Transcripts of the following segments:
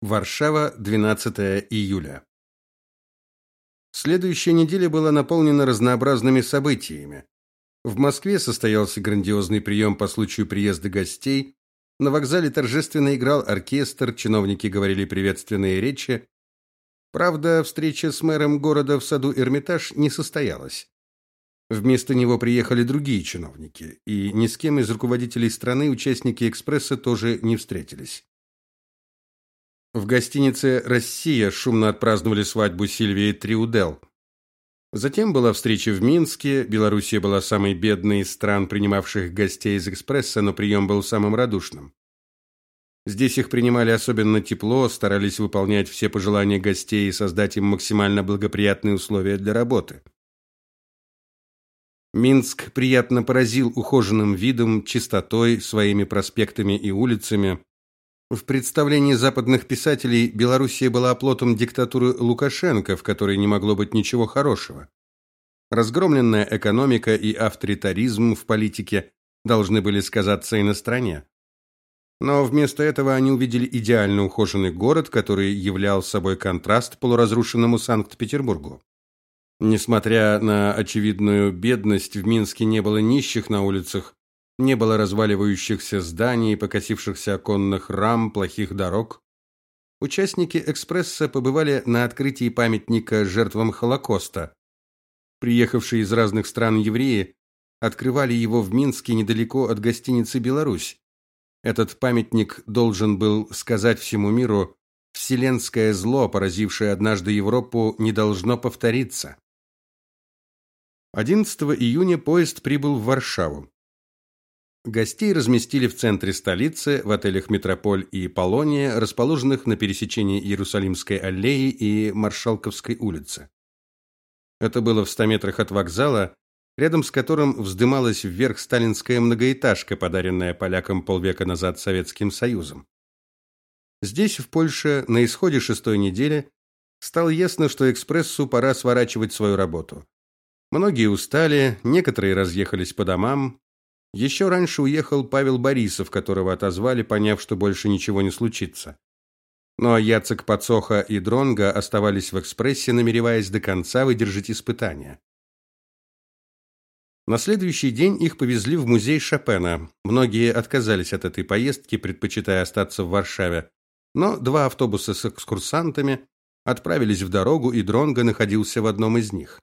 Варшава, 12 июля. Следующая неделя была наполнена разнообразными событиями. В Москве состоялся грандиозный прием по случаю приезда гостей. На вокзале торжественно играл оркестр, чиновники говорили приветственные речи. Правда, встреча с мэром города в саду Эрмитаж не состоялась. Вместо него приехали другие чиновники, и ни с кем из руководителей страны участники экспресса тоже не встретились. В гостинице Россия шумно отпраздновали свадьбу Сильвии Триудел. Затем была встреча в Минске. Белоруссия была самой бедной из стран, принимавших гостей из экспресса, но прием был самым радушным. Здесь их принимали особенно тепло, старались выполнять все пожелания гостей и создать им максимально благоприятные условия для работы. Минск приятно поразил ухоженным видом, чистотой, своими проспектами и улицами. В представлении западных писателей Белоруссия была оплотом диктатуры Лукашенко, в которой не могло быть ничего хорошего. Разгромленная экономика и авторитаризм в политике должны были сказаться и на стране. Но вместо этого они увидели идеально ухоженный город, который являл собой контраст полуразрушенному Санкт-Петербургу. Несмотря на очевидную бедность, в Минске не было нищих на улицах, не было разваливающихся зданий, покосившихся оконных рам, плохих дорог. Участники экспресса побывали на открытии памятника жертвам Холокоста. Приехавшие из разных стран евреи открывали его в Минске недалеко от гостиницы Беларусь. Этот памятник должен был сказать всему миру, вселенское зло, поразившее однажды Европу, не должно повториться. 11 июня поезд прибыл в Варшаву. Гостей разместили в центре столицы, в отелях Метрополь и Полония, расположенных на пересечении Иерусалимской аллеи и Маршалковской улицы. Это было в 100 метрах от вокзала, рядом с которым вздымалась вверх сталинская многоэтажка, подаренная полякам полвека назад Советским Союзом. Здесь, в Польше, на исходе шестой недели стало ясно, что экспрессу пора сворачивать свою работу. Многие устали, некоторые разъехались по домам, еще раньше уехал Павел Борисов, которого отозвали, поняв, что больше ничего не случится. Но Яцек Пацоха и Дронга оставались в экспрессе, намереваясь до конца выдержать испытания. На следующий день их повезли в музей Шопена. Многие отказались от этой поездки, предпочитая остаться в Варшаве. Но два автобуса с экскурсантами отправились в дорогу, и Дронга находился в одном из них.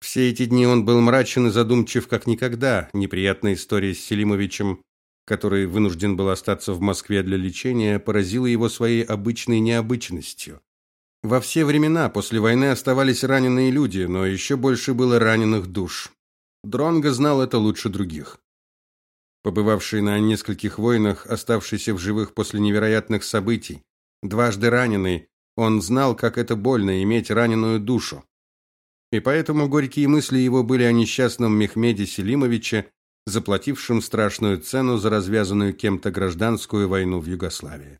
Все эти дни он был мрачен и задумчив как никогда. Неприятная история с Селимовичем, который вынужден был остаться в Москве для лечения, поразила его своей обычной необычностью. Во все времена после войны оставались раненые люди, но еще больше было раненых душ. Дронго знал это лучше других. Побывавший на нескольких войнах, оставшийся в живых после невероятных событий, дважды раненый, он знал, как это больно иметь раненую душу. И поэтому горькие мысли его были о несчастном Мехмеде Селимовиче, заплатившем страшную цену за развязанную кем-то гражданскую войну в Югославии.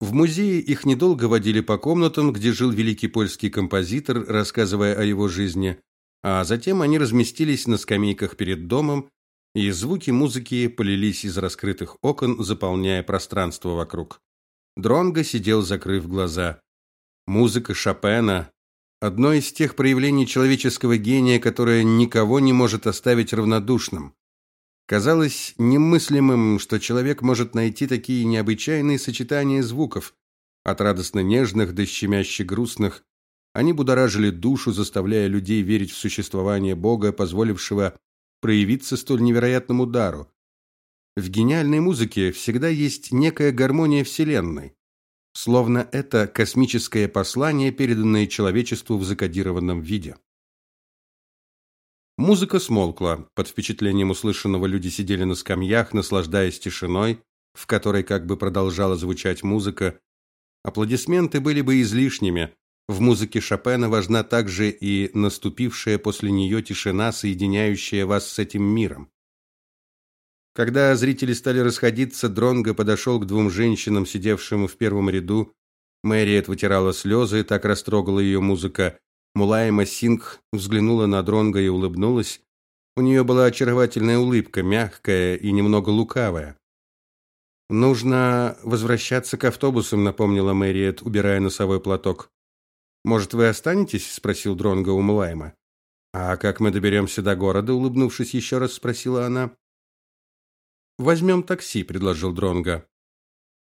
В музее их недолго водили по комнатам, где жил великий польский композитор, рассказывая о его жизни, а затем они разместились на скамейках перед домом, и звуки музыки полились из раскрытых окон, заполняя пространство вокруг. Дронго сидел, закрыв глаза. Музыка Шопена, Одно из тех проявлений человеческого гения, которое никого не может оставить равнодушным. Казалось немыслимым, что человек может найти такие необычайные сочетания звуков, от радостно нежных до щемяще грустных. Они будоражили душу, заставляя людей верить в существование Бога, позволившего проявиться столь невероятному дару. В гениальной музыке всегда есть некая гармония вселенной. Словно это космическое послание, переданное человечеству в закодированном виде. Музыка смолкла. Под впечатлением услышанного люди сидели на скамьях, наслаждаясь тишиной, в которой как бы продолжала звучать музыка. Аплодисменты были бы излишними. В музыке Шопена важна также и наступившая после нее тишина, соединяющая вас с этим миром. Когда зрители стали расходиться, Дронго подошел к двум женщинам, сидевшим в первом ряду. Мэриет вытирала слезы, так растрогала ее музыка. Мулайма Сингх взглянула на Дронго и улыбнулась. У нее была очаровательная улыбка, мягкая и немного лукавая. Нужно возвращаться к автобусам, напомнила Мэриет, убирая носовой платок. Может, вы останетесь? спросил Дронго у Мулайма. А как мы доберемся до города? улыбнувшись еще раз спросила она. Возьмем такси, предложил Дронго.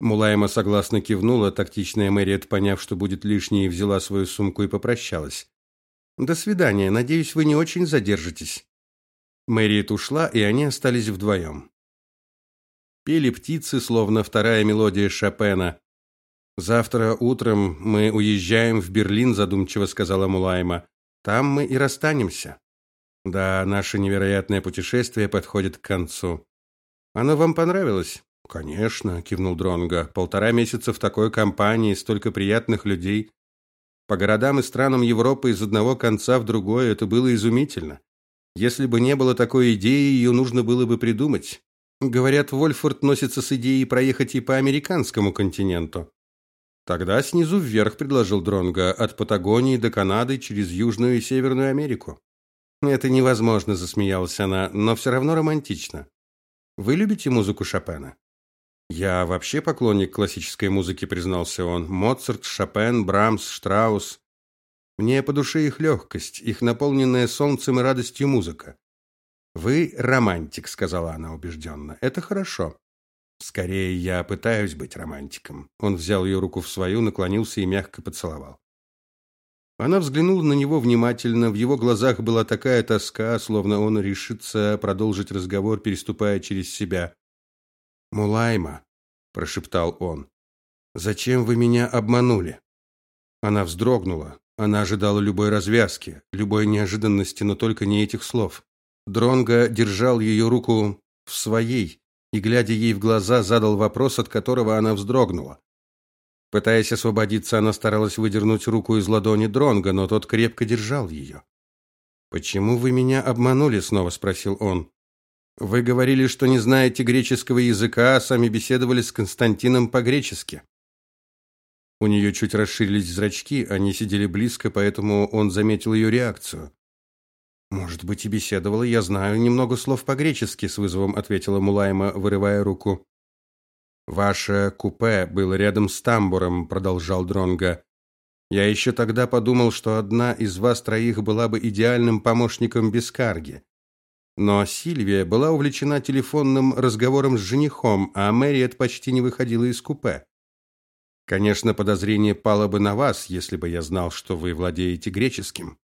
Мулайма согласно кивнула, тактичная Мэриет, поняв, что будет лишнее, взяла свою сумку и попрощалась. До свидания. Надеюсь, вы не очень задержитесь. Мэриет ушла, и они остались вдвоем. Пели птицы, словно вторая мелодия Шопена. Завтра утром мы уезжаем в Берлин, задумчиво сказала Мулайма. Там мы и расстанемся. Да, наше невероятное путешествие подходит к концу. Оно вам понравилось? Конечно, кивнул Дронга. Полтора месяца в такой компании, столько приятных людей. По городам и странам Европы из одного конца в другой это было изумительно. Если бы не было такой идеи, ее нужно было бы придумать. Говорят, Вольфорд носится с идеей проехать и по американскому континенту. Тогда снизу вверх предложил Дронга от Патагонии до Канады через Южную и Северную Америку. Это невозможно, засмеялась она, но все равно романтично. Вы любите музыку Шопена? Я вообще поклонник классической музыки, признался он. Моцарт, Шопен, Брамс, Штраус. Мне по душе их легкость, их наполненная солнцем и радостью музыка. Вы романтик, сказала она убежденно. Это хорошо. Скорее я пытаюсь быть романтиком. Он взял ее руку в свою, наклонился и мягко поцеловал. Она взглянула на него внимательно, в его глазах была такая тоска, словно он решится продолжить разговор, переступая через себя. "Мулайма", прошептал он. "Зачем вы меня обманули?" Она вздрогнула. Она ожидала любой развязки, любой неожиданности, но только не этих слов. Дронго держал ее руку в своей и, глядя ей в глаза, задал вопрос, от которого она вздрогнула. Пытаясь освободиться, она старалась выдернуть руку из ладони Дронга, но тот крепко держал ее. "Почему вы меня обманули?" снова спросил он. "Вы говорили, что не знаете греческого языка, а сами беседовали с Константином по-гречески". У нее чуть расширились зрачки, они сидели близко, поэтому он заметил ее реакцию. Может быть, и беседовала, я знаю немного слов по-гречески, с вызовом ответила Мулайма, вырывая руку. Ваше купе было рядом с тамбуром, продолжал Дронга. Я еще тогда подумал, что одна из вас троих была бы идеальным помощником Бескарги. Но Сильвия была увлечена телефонным разговором с женихом, а Мэриет почти не выходила из купе. Конечно, подозрение пало бы на вас, если бы я знал, что вы владеете греческим.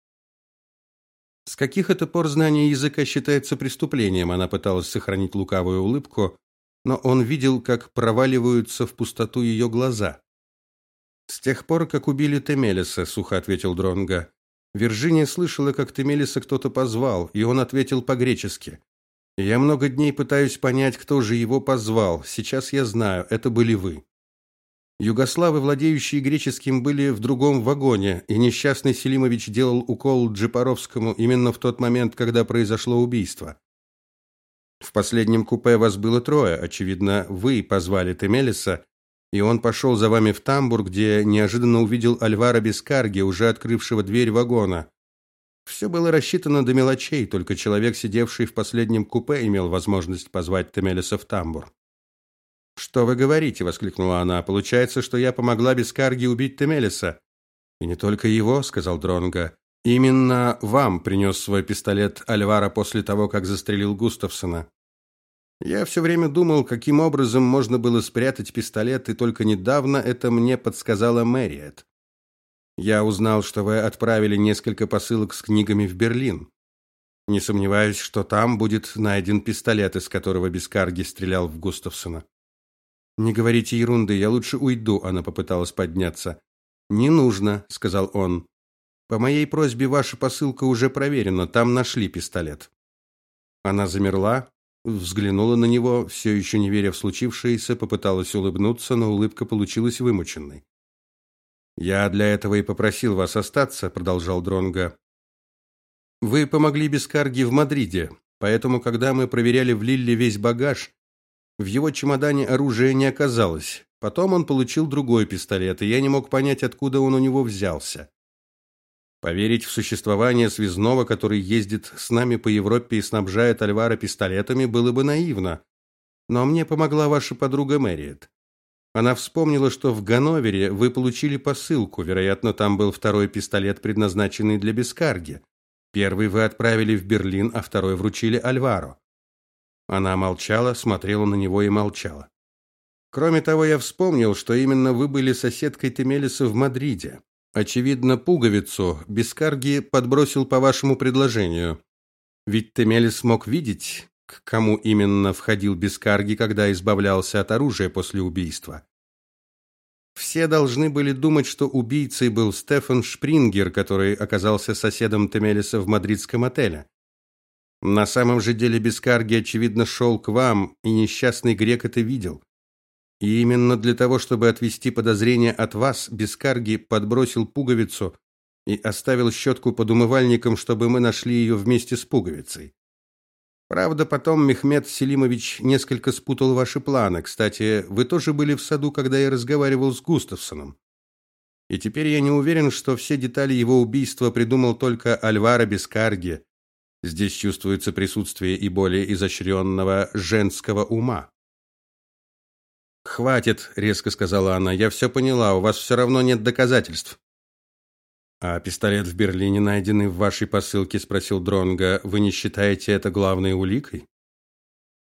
С каких это пор знание языка считается преступлением? Она пыталась сохранить лукавую улыбку, но он видел, как проваливаются в пустоту ее глаза. С тех пор, как убили Темелиса, сухо ответил Дронга. Виржиния слышала, как Темелиса кто-то позвал, и он ответил по-гречески. Я много дней пытаюсь понять, кто же его позвал. Сейчас я знаю, это были вы. Югославы, владеющие греческим, были в другом вагоне, и несчастный Селимович делал укол Джипаровскому именно в тот момент, когда произошло убийство. В последнем купе вас было трое, очевидно, вы позвали Темелиса, и он пошел за вами в тамбур, где неожиданно увидел Альвара Бескарги, уже открывшего дверь вагона. Все было рассчитано до мелочей, только человек, сидевший в последнем купе, имел возможность позвать Темелиса в тамбур. Что вы говорите, воскликнула она. Получается, что я помогла Бескарги убить Темелиса. И не только его, сказал Дронга. Именно вам принес свой пистолет Альвара после того, как застрелил Густавсона. Я все время думал, каким образом можно было спрятать пистолет, и только недавно это мне подсказала Мэриет. Я узнал, что вы отправили несколько посылок с книгами в Берлин. Не сомневаюсь, что там будет найден пистолет, из которого Бескарги стрелял в Густавсона. Не говорите ерунды, я лучше уйду, она попыталась подняться. Не нужно, сказал он. По моей просьбе ваша посылка уже проверена, там нашли пистолет. Она замерла, взглянула на него, все еще не веря в случившееся, попыталась улыбнуться, но улыбка получилась вымученной. Я для этого и попросил вас остаться, продолжал Дронга. Вы помогли Бескарге в Мадриде, поэтому когда мы проверяли в Лилле весь багаж, в его чемодане оружия не оказалось. Потом он получил другой пистолет, и я не мог понять, откуда он у него взялся. Поверить в существование связного, который ездит с нами по Европе и снабжает Альвара пистолетами, было бы наивно. но мне помогла ваша подруга Мэриет. Она вспомнила, что в Ганновере вы получили посылку, вероятно, там был второй пистолет, предназначенный для Бескарги. Первый вы отправили в Берлин, а второй вручили Альваро. Она молчала, смотрела на него и молчала. Кроме того, я вспомнил, что именно вы были соседкой Темелиса в Мадриде. Очевидно, пуговицу Бескарги подбросил по вашему предложению. Ведь Темелис мог видеть, к кому именно входил Бескарги, когда избавлялся от оружия после убийства. Все должны были думать, что убийцей был Стефан Шпрингер, который оказался соседом Темелиса в мадридском отеле. На самом же деле Бескарги очевидно шел к вам, и несчастный грек это видел. И именно для того, чтобы отвести подозрения от вас, Бескарги подбросил пуговицу и оставил щетку под умывальником, чтобы мы нашли ее вместе с пуговицей. Правда, потом Мехмед Селимович несколько спутал ваши планы. Кстати, вы тоже были в саду, когда я разговаривал с Густавсоном. И теперь я не уверен, что все детали его убийства придумал только Альваро Бескарги. Здесь чувствуется присутствие и более изощренного женского ума. Хватит, резко сказала она. Я все поняла, у вас все равно нет доказательств. А пистолет в Берлине, найденный в вашей посылке, спросил Дронга. Вы не считаете это главной уликой?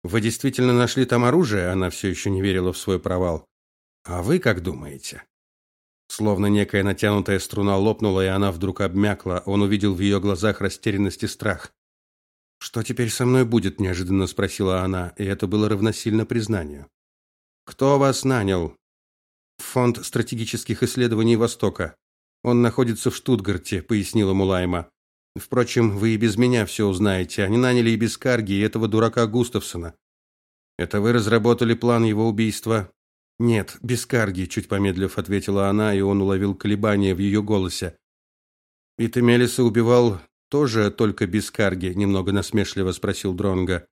Вы действительно нашли там оружие? Она все еще не верила в свой провал. А вы как думаете? Словно некая натянутая струна лопнула, и она вдруг обмякла. Он увидел в ее глазах растерянность и страх. Что теперь со мной будет? неожиданно спросила она, и это было равносильно признанию. Кто вас нанял? Фонд стратегических исследований Востока. Он находится в Штутгарте, пояснила Мулайма. Впрочем, вы и без меня все узнаете. Они наняли и без Карги, и этого дурака Густавсона. Это вы разработали план его убийства? Нет, без Карги, чуть помедлив ответила она, и он уловил колебания в ее голосе. И Темелиса убивал тоже только без Карги, немного насмешливо спросил Дронга.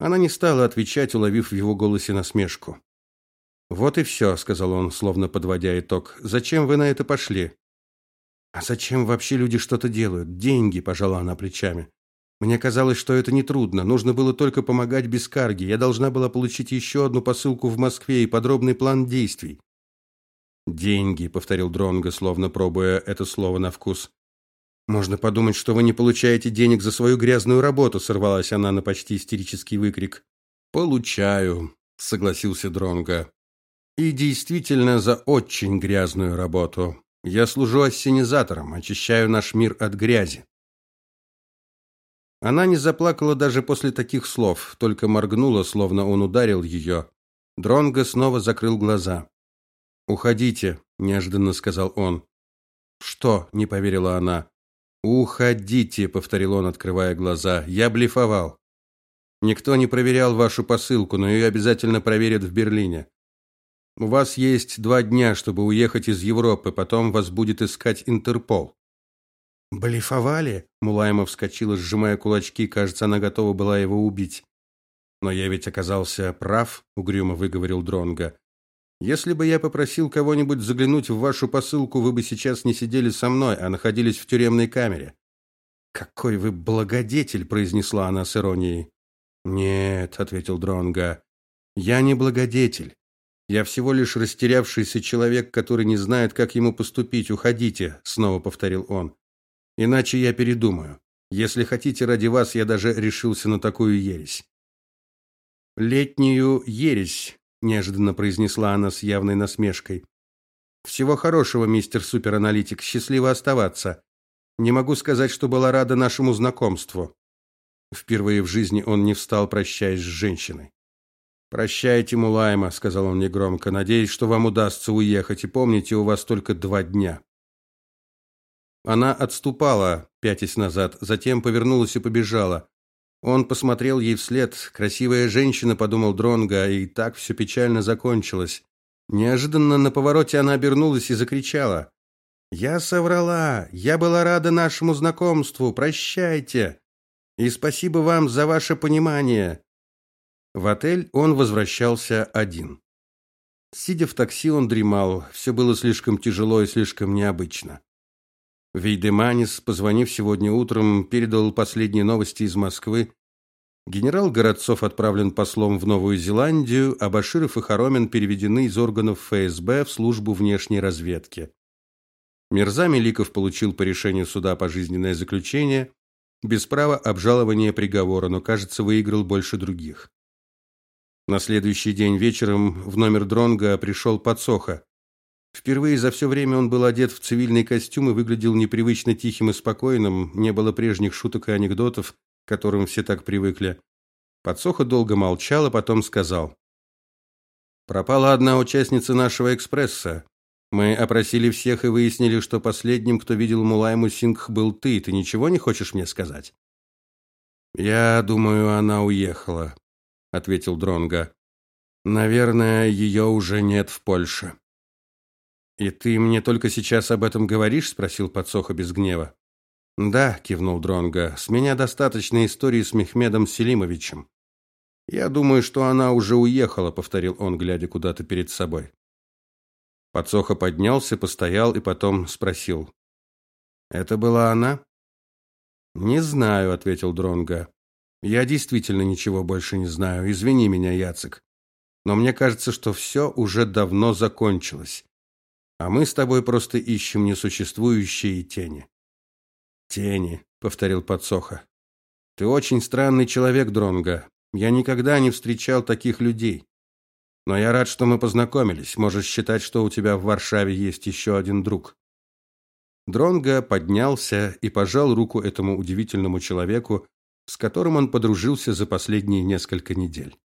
Она не стала отвечать, уловив в его голосе насмешку. Вот и все», — сказал он, словно подводя итог. Зачем вы на это пошли? А зачем вообще люди что-то делают? Деньги, пожала она плечами. Мне казалось, что это не трудно. Нужно было только помогать без карги. Я должна была получить еще одну посылку в Москве и подробный план действий. Деньги, повторил Дронго, словно пробуя это слово на вкус. Можно подумать, что вы не получаете денег за свою грязную работу, сорвалась она на почти истерический выкрик. Получаю, согласился Дронго. И действительно за очень грязную работу. Я служу ассенизатором, очищаю наш мир от грязи. Она не заплакала даже после таких слов, только моргнула, словно он ударил ее. Дронго снова закрыл глаза. Уходите, неожиданно сказал он. Что? не поверила она. Уходите, повторил он, открывая глаза. Я блефовал. Никто не проверял вашу посылку, но ее обязательно проверят в Берлине. У вас есть два дня, чтобы уехать из Европы, потом вас будет искать Интерпол. Блефовали? Мулаема вскочила, сжимая кулачки, кажется, она готова была его убить. Но я ведь оказался прав, угрюмо выговорил Дронга. Если бы я попросил кого-нибудь заглянуть в вашу посылку, вы бы сейчас не сидели со мной, а находились в тюремной камере. Какой вы благодетель, произнесла она с иронией. Нет, ответил Дронга. Я не благодетель. Я всего лишь растерявшийся человек, который не знает, как ему поступить. Уходите, снова повторил он. Иначе я передумаю. Если хотите ради вас, я даже решился на такую ересь. Летнюю ересь, неожиданно произнесла она с явной насмешкой. Всего хорошего, мистер супераналитик, счастливо оставаться. Не могу сказать, что была рада нашему знакомству. Впервые в жизни он не встал, прощаясь с женщиной. Прощайте, Мулайма, сказал он негромко. Надеюсь, что вам удастся уехать, и помните, у вас только два дня. Она отступала, пятясь назад, затем повернулась и побежала. Он посмотрел ей вслед. Красивая женщина, подумал Дронга, и так все печально закончилось. Неожиданно на повороте она обернулась и закричала: "Я соврала. Я была рада нашему знакомству. Прощайте. И спасибо вам за ваше понимание. В отель он возвращался один. Сидя в такси, он дремал. Все было слишком тяжело и слишком необычно. Вейдеманис, позвонив сегодня утром, передал последние новости из Москвы. Генерал Городцов отправлен послом в Новую Зеландию, а Баширов и Хоромин переведены из органов ФСБ в службу внешней разведки. Мирза Меликов получил по решению суда пожизненное заключение без права обжалования приговора, но, кажется, выиграл больше других. На следующий день вечером в номер Дронга пришел Подсоха. Впервые за все время он был одет в цивильный костюм и выглядел непривычно тихим и спокойным, не было прежних шуток и анекдотов, к которым все так привыкли. Подсоха долго молчал, а потом сказал: Пропала одна участница нашего экспресса. Мы опросили всех и выяснили, что последним, кто видел Мулайму Сингх, был ты. Ты ничего не хочешь мне сказать? Я думаю, она уехала, ответил Дронга. Наверное, ее уже нет в Польше. И ты мне только сейчас об этом говоришь, спросил Подсоха без гнева. Да, кивнул Дронга. С меня достаточно истории с Мехмедом Селимовичем. Я думаю, что она уже уехала, повторил он, глядя куда-то перед собой. Подсоха поднялся, постоял и потом спросил: "Это была она?" "Не знаю", ответил Дронга. "Я действительно ничего больше не знаю. Извини меня, Яцек. Но мне кажется, что все уже давно закончилось. А мы с тобой просто ищем несуществующие тени". "Тени", повторил Подсоха. "Ты очень странный человек, Дронга. Я никогда не встречал таких людей. Но я рад, что мы познакомились. Можешь считать, что у тебя в Варшаве есть еще один друг. Дронга поднялся и пожал руку этому удивительному человеку, с которым он подружился за последние несколько недель.